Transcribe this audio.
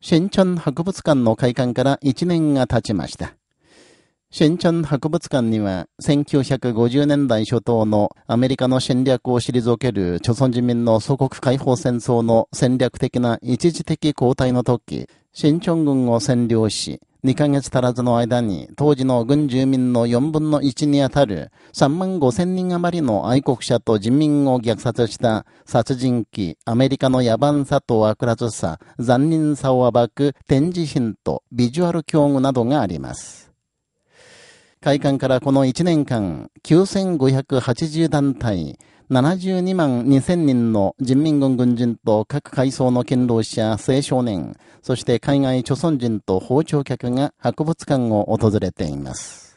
新春博物館の開館から1年が経ちました。新春博物館には、1950年代初頭のアメリカの侵略を退ける朝鮮人民の祖国解放戦争の戦略的な一時的交代の時、新春軍を占領し、2ヶ月足らずの間に当時の軍住民の4分の1にあたる3万5千人余りの愛国者と人民を虐殺した殺人鬼、アメリカの野蛮さと悪辣さ、残忍さを暴く展示品とビジュアル教具などがあります。開館からこの1年間、9580団体、72万2000人の人民軍軍人と各階層の堅労者、青少年、そして海外著村人と包丁客が博物館を訪れています。